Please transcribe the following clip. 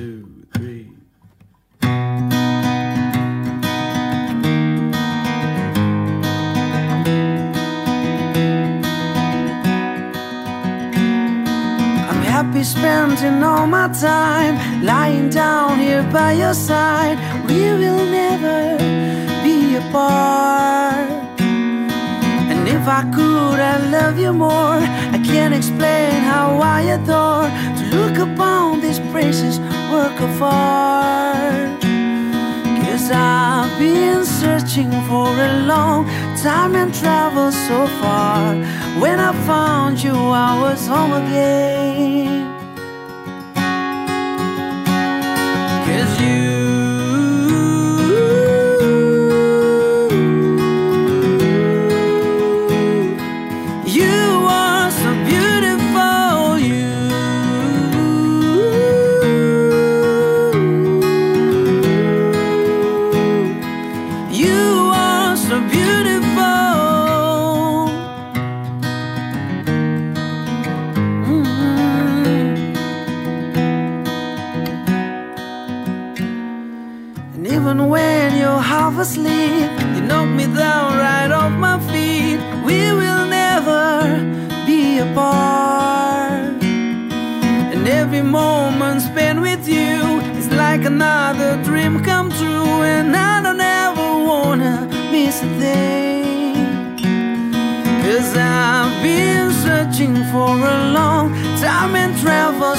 I'm happy spending all my time lying down here by your side. We will never be apart. And if I could, I'd love you more. I can't explain how I adore of art. Cause I've been searching for a long time and traveled so far. When I found you, I was home again. Cause you, even when you're half asleep, you knock me down right off my feet. We will never be apart. And every moment spent with you is like another dream come true. And I don't ever wanna miss a thing. Cause I've been searching for a long time and travel